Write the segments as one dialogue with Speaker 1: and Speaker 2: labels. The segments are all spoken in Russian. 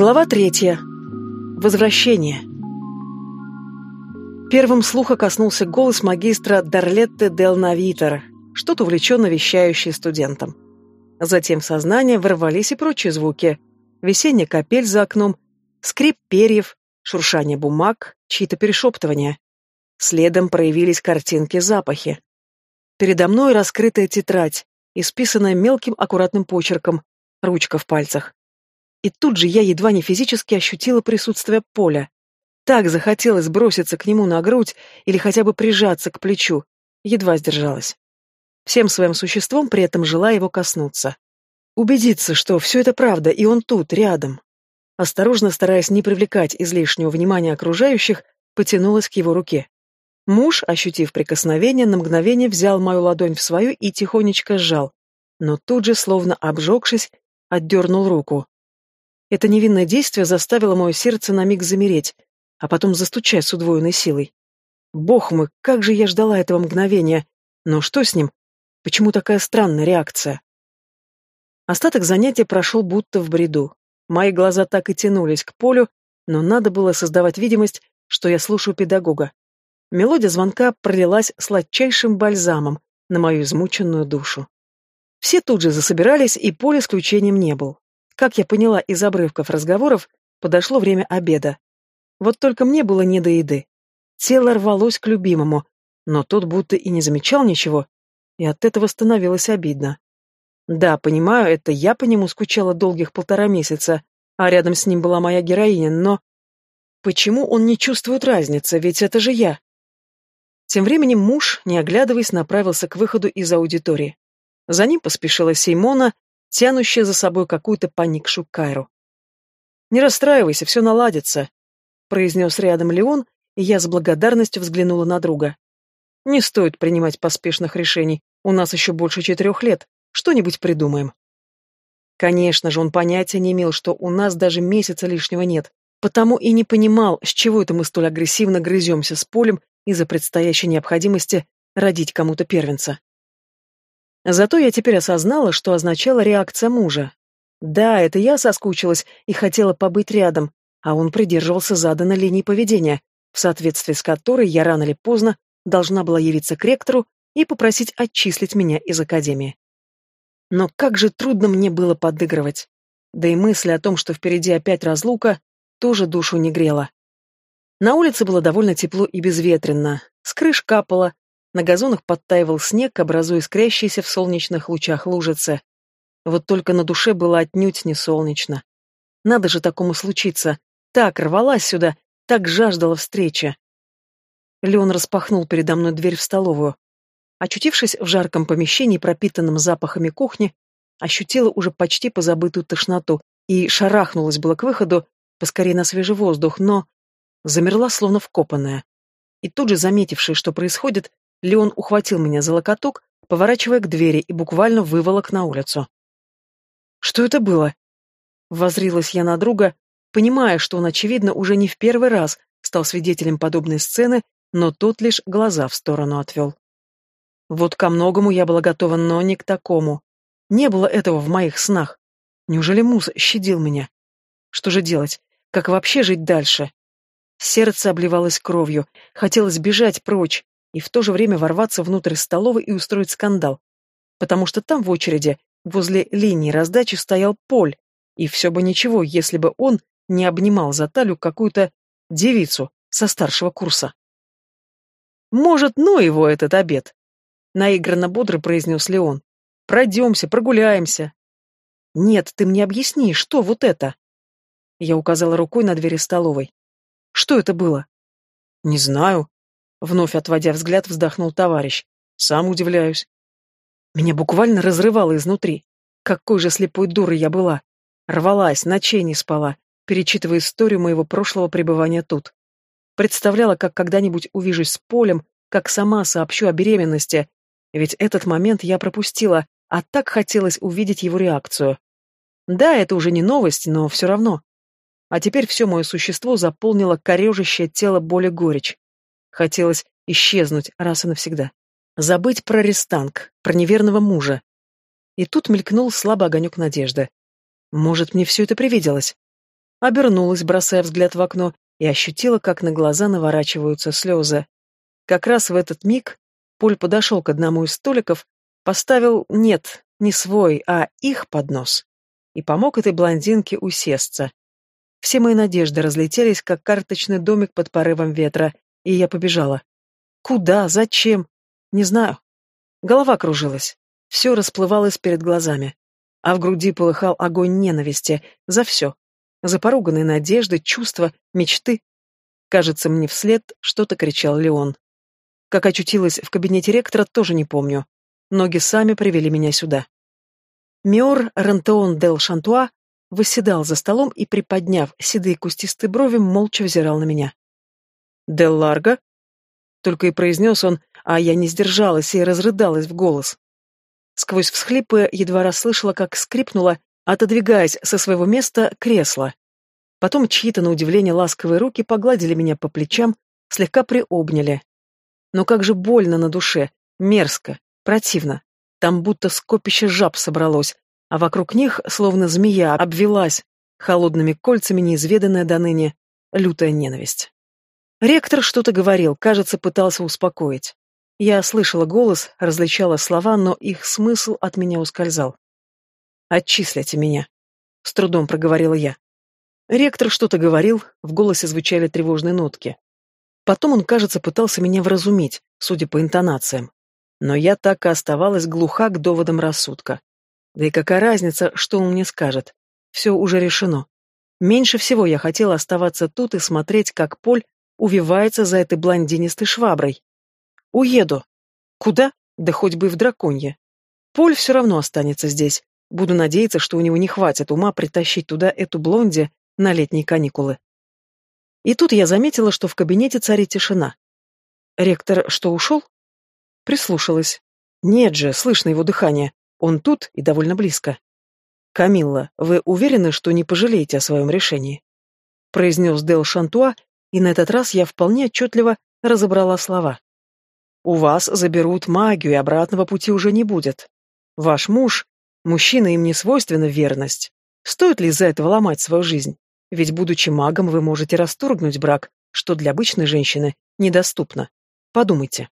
Speaker 1: Глава третья. Возвращение. Первым слуха коснулся голос магистра Дарлетте Дел Навитер, что-то увлеченно вещающий студентам. Затем в сознание ворвались и прочие звуки. Весенняя капель за окном, скрип перьев, шуршание бумаг, чьи-то перешептывания. Следом проявились картинки-запахи. Передо мной раскрытая тетрадь, исписанная мелким аккуратным почерком, ручка в пальцах. И тут же я едва не физически ощутила присутствие поля. Так захотелось броситься к нему на грудь или хотя бы прижаться к плечу. Едва сдержалась. Всем своим существом при этом желая его коснуться. Убедиться, что все это правда, и он тут, рядом. Осторожно, стараясь не привлекать излишнего внимания окружающих, потянулась к его руке. Муж, ощутив прикосновение, на мгновение взял мою ладонь в свою и тихонечко сжал, но тут же, словно обжегшись, отдернул руку. Это невинное действие заставило мое сердце на миг замереть, а потом застучать с удвоенной силой. Бог мой, как же я ждала этого мгновения! Но что с ним? Почему такая странная реакция? Остаток занятия прошел будто в бреду. Мои глаза так и тянулись к полю, но надо было создавать видимость, что я слушаю педагога. Мелодия звонка пролилась сладчайшим бальзамом на мою измученную душу. Все тут же засобирались, и поле исключением не был. Как я поняла из обрывков разговоров, подошло время обеда. Вот только мне было не до еды. Тело рвалось к любимому, но тот будто и не замечал ничего, и от этого становилось обидно. Да, понимаю, это я по нему скучала долгих полтора месяца, а рядом с ним была моя героиня, но... Почему он не чувствует разницы, ведь это же я? Тем временем муж, не оглядываясь, направился к выходу из аудитории. За ним поспешила Сеймона, тянущая за собой какую-то поникшую Кайру. «Не расстраивайся, все наладится», — произнес рядом Леон, и я с благодарностью взглянула на друга. «Не стоит принимать поспешных решений, у нас еще больше четырех лет, что-нибудь придумаем». Конечно же, он понятия не имел, что у нас даже месяца лишнего нет, потому и не понимал, с чего это мы столь агрессивно грыземся с полем из-за предстоящей необходимости родить кому-то первенца. Зато я теперь осознала, что означала реакция мужа. Да, это я соскучилась и хотела побыть рядом, а он придерживался заданной линии поведения, в соответствии с которой я рано или поздно должна была явиться к ректору и попросить отчислить меня из академии. Но как же трудно мне было подыгрывать. Да и мысль о том, что впереди опять разлука, тоже душу не грела. На улице было довольно тепло и безветренно, с крыш капало, на газонах подтаивал снег, образуя искрящиеся в солнечных лучах лужицы. Вот только на душе было отнюдь не солнечно. Надо же такому случиться. Так рвалась сюда, так жаждала встречи. Леон распахнул передо мной дверь в столовую. Очутившись в жарком помещении, пропитанном запахами кухни, ощутила уже почти позабытую тошноту и шарахнулась было к выходу, поскорее на свежий воздух, но замерла словно вкопанная. И тут же, заметившая, что происходит, Леон ухватил меня за локоток, поворачивая к двери и буквально выволок на улицу. «Что это было?» Возрилась я на друга, понимая, что он, очевидно, уже не в первый раз стал свидетелем подобной сцены, но тот лишь глаза в сторону отвел. Вот ко многому я была готова, но не к такому. Не было этого в моих снах. Неужели Мус щадил меня? Что же делать? Как вообще жить дальше? Сердце обливалось кровью, хотелось бежать прочь, и в то же время ворваться внутрь столовой и устроить скандал. Потому что там в очереди, возле линии раздачи, стоял Поль, и все бы ничего, если бы он не обнимал за талию какую-то девицу со старшего курса. «Может, ну его этот обед?» — наигранно бодро произнес Леон. «Пройдемся, прогуляемся». «Нет, ты мне объясни, что вот это?» Я указала рукой на двери столовой. «Что это было?» «Не знаю», Вновь отводя взгляд, вздохнул товарищ. Сам удивляюсь. Меня буквально разрывало изнутри. Какой же слепой дурой я была. Рвалась, ночей не спала, перечитывая историю моего прошлого пребывания тут. Представляла, как когда-нибудь увижусь с Полем, как сама сообщу о беременности. Ведь этот момент я пропустила, а так хотелось увидеть его реакцию. Да, это уже не новость, но все равно. А теперь все мое существо заполнило корежащее тело боли горечь. Хотелось исчезнуть раз и навсегда. Забыть про рестанг, про неверного мужа. И тут мелькнул слабый огонек надежды. Может, мне все это привиделось? обернулась, бросая взгляд в окно, и ощутила, как на глаза наворачиваются слезы. Как раз в этот миг Поль подошел к одному из столиков, поставил, нет, не свой, а их поднос, и помог этой блондинке усесться. Все мои надежды разлетелись, как карточный домик под порывом ветра, и я побежала. Куда? Зачем? Не знаю. Голова кружилась. Все расплывалось перед глазами. А в груди полыхал огонь ненависти. За все. За поруганные надежды, чувства, мечты. Кажется, мне вслед что-то кричал Леон. Как очутилась в кабинете ректора, тоже не помню. Ноги сами привели меня сюда. Миор Рентеон дел Шантуа восседал за столом и, приподняв седые кустистые брови, молча взирал на меня. «Дел Ларго?» Только и произнес он, а я не сдержалась и разрыдалась в голос. Сквозь всхлипы едва расслышала, как скрипнула, отодвигаясь со своего места, кресло. Потом чьи-то, на удивление, ласковые руки погладили меня по плечам, слегка приобняли. Но как же больно на душе, мерзко, противно. Там будто скопище жаб собралось, а вокруг них, словно змея, обвелась, холодными кольцами неизведанная до ныне, лютая ненависть. Ректор что-то говорил, кажется, пытался успокоить. Я слышала голос, различала слова, но их смысл от меня ускользал. «Отчислите меня», — с трудом проговорила я. Ректор что-то говорил, в голосе звучали тревожные нотки. Потом он, кажется, пытался меня вразумить, судя по интонациям. Но я так и оставалась глуха к доводам рассудка. Да и какая разница, что он мне скажет? Все уже решено. Меньше всего я хотела оставаться тут и смотреть, как Поль увивается за этой блондинистой шваброй. Уеду. Куда? Да хоть бы в драконье. Поль все равно останется здесь. Буду надеяться, что у него не хватит ума притащить туда эту блонди на летние каникулы. И тут я заметила, что в кабинете царит тишина. Ректор что, ушел? Прислушалась. Нет же, слышно его дыхание. Он тут и довольно близко. «Камилла, вы уверены, что не пожалеете о своем решении?» произнес Дел Шантуа, и на этот раз я вполне отчетливо разобрала слова. «У вас заберут магию, и обратного пути уже не будет. Ваш муж, мужчина, им не свойственна верность. Стоит ли из-за этого ломать свою жизнь? Ведь, будучи магом, вы можете расторгнуть брак, что для обычной женщины недоступно. Подумайте».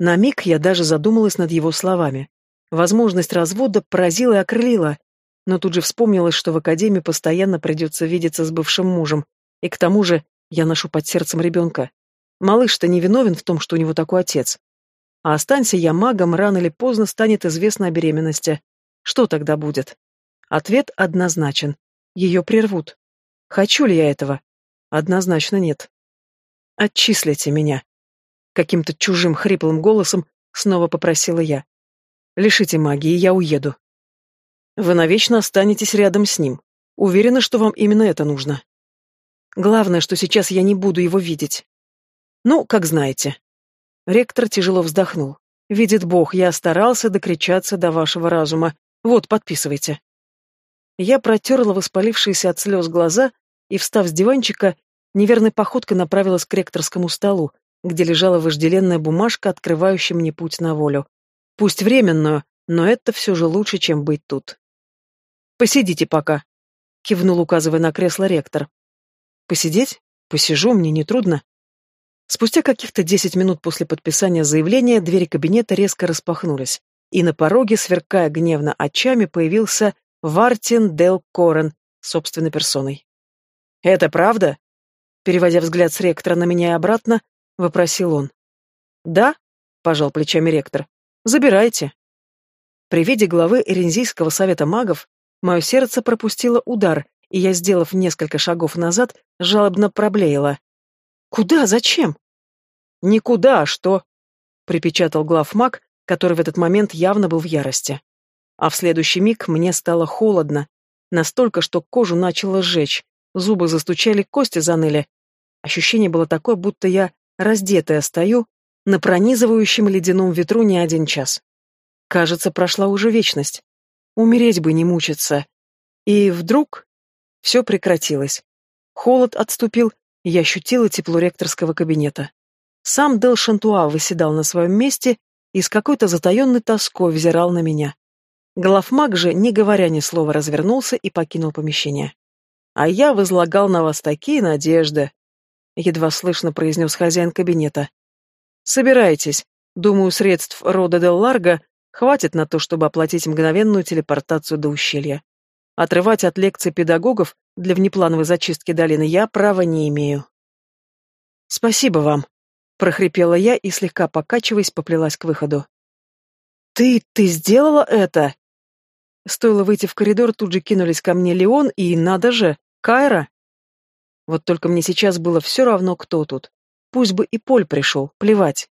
Speaker 1: На миг я даже задумалась над его словами. Возможность развода поразила и окрылила, но тут же вспомнилось, что в академии постоянно придется видеться с бывшим мужем, и к тому же я ношу под сердцем ребенка. Малыш-то не виновен в том, что у него такой отец. А останься я магом, рано или поздно станет известно о беременности. Что тогда будет? Ответ однозначен. Ее прервут. Хочу ли я этого? Однозначно нет. Отчислите меня. Каким-то чужим хриплым голосом снова попросила я. Лишите магии, я уеду. Вы навечно останетесь рядом с ним. Уверена, что вам именно это нужно. Главное, что сейчас я не буду его видеть. Ну, как знаете. Ректор тяжело вздохнул. Видит Бог, я старался докричаться до вашего разума. Вот, подписывайте. Я протерла воспалившиеся от слез глаза и, встав с диванчика, неверной походкой направилась к ректорскому столу, где лежала вожделенная бумажка, открывающая мне путь на волю. Пусть временную, но это все же лучше, чем быть тут. «Посидите пока», — кивнул, указывая на кресло ректор. «Посидеть? Посижу, мне не трудно». Спустя каких-то десять минут после подписания заявления двери кабинета резко распахнулись, и на пороге, сверкая гневно очами, появился Вартин Дел Корен собственной персоной. «Это правда?» Переводя взгляд с ректора на меня и обратно, вопросил он. «Да», — пожал плечами ректор, Забирайте. При виде главы Эрензийского совета магов мое сердце пропустило удар, и я, сделав несколько шагов назад, жалобно проблеяла. «Куда? Зачем?» «Никуда, а что?» — припечатал главмаг, который в этот момент явно был в ярости. А в следующий миг мне стало холодно, настолько, что кожу начало сжечь, зубы застучали, кости заныли. Ощущение было такое, будто я раздетая стою, на пронизывающем ледяном ветру не один час. Кажется, прошла уже вечность. Умереть бы не мучиться. И вдруг все прекратилось. Холод отступил, и я ощутила тепло ректорского кабинета. Сам Дел Шантуа выседал на своем месте и с какой-то затаенной тоской взирал на меня. Главмаг же, не говоря ни слова, развернулся и покинул помещение. А я возлагал на вас такие надежды. Едва слышно произнес хозяин кабинета. Собирайтесь. Думаю, средств рода Дел Ларго хватит на то, чтобы оплатить мгновенную телепортацию до ущелья. Отрывать от лекций педагогов для внеплановой зачистки долины я права не имею. Спасибо вам, прохрипела я и, слегка покачиваясь, поплелась к выходу. Ты, ты сделала это? Стоило выйти в коридор, тут же кинулись ко мне Леон и, надо же, Кайра. Вот только мне сейчас было все равно, кто тут. Пусть бы и Поль пришел, плевать.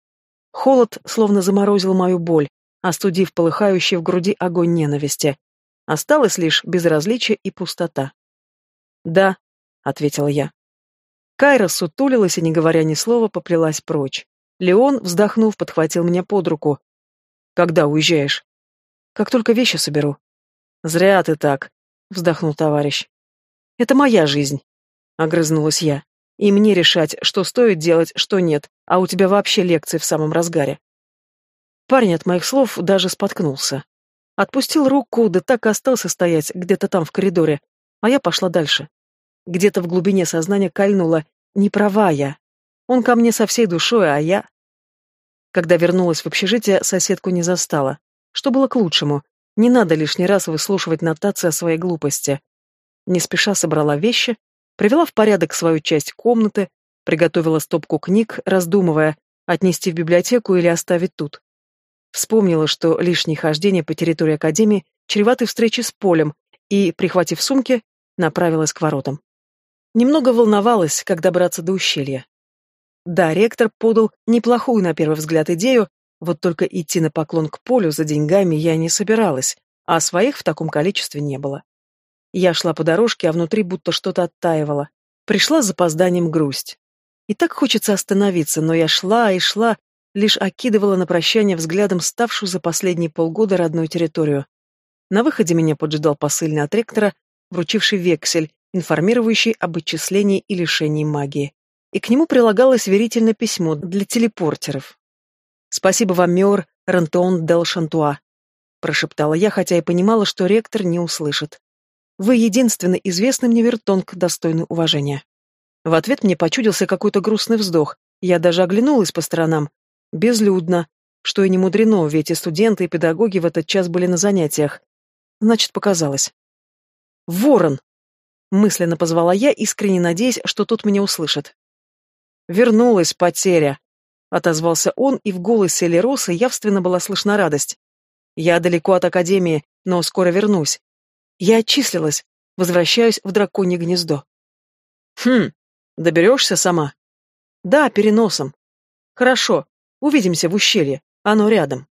Speaker 1: Холод словно заморозил мою боль, остудив полыхающий в груди огонь ненависти. Осталось лишь безразличие и пустота. «Да», — ответила я. Кайра сутулилась и, не говоря ни слова, поплелась прочь. Леон, вздохнув, подхватил меня под руку. «Когда уезжаешь?» «Как только вещи соберу». «Зря ты так», — вздохнул товарищ. «Это моя жизнь», — огрызнулась я. «И мне решать, что стоит делать, что нет, а у тебя вообще лекции в самом разгаре». Парень от моих слов даже споткнулся. Отпустил руку, да так и остался стоять где-то там в коридоре, а я пошла дальше. Где-то в глубине сознания кольнула «не права я». Он ко мне со всей душой, а я... Когда вернулась в общежитие, соседку не застала. Что было к лучшему. Не надо лишний раз выслушивать нотации о своей глупости. Не спеша собрала вещи, привела в порядок свою часть комнаты, приготовила стопку книг, раздумывая, отнести в библиотеку или оставить тут. Вспомнила, что лишнее хождение по территории Академии чреваты встречи с Полем, и, прихватив сумки, направилась к воротам. Немного волновалась, как добраться до ущелья. Да, ректор подал неплохую на первый взгляд идею, вот только идти на поклон к Полю за деньгами я не собиралась, а своих в таком количестве не было. Я шла по дорожке, а внутри будто что-то оттаивало. Пришла с запозданием грусть. И так хочется остановиться, но я шла и шла, лишь окидывала на прощание взглядом ставшую за последние полгода родную территорию. На выходе меня поджидал посыльный от ректора, вручивший вексель, информирующий об отчислении и лишении магии. И к нему прилагалось верительное письмо для телепортеров. «Спасибо вам, Мёр Рантон Дел Шантуа», — прошептала я, хотя и понимала, что ректор не услышит. «Вы единственный известный мне вертонг, достойный уважения». В ответ мне почудился какой-то грустный вздох. Я даже оглянулась по сторонам, Безлюдно, что и не мудрено, ведь и студенты, и педагоги в этот час были на занятиях. Значит, показалось. «Ворон!» — мысленно позвала я, искренне надеясь, что тот меня услышит. «Вернулась потеря!» — отозвался он, и в голосе Лероса явственно была слышна радость. «Я далеко от Академии, но скоро вернусь. Я отчислилась, возвращаюсь в драконье гнездо». «Хм, доберешься сама?» «Да, переносом». «Хорошо, Увидимся в ущелье, оно рядом.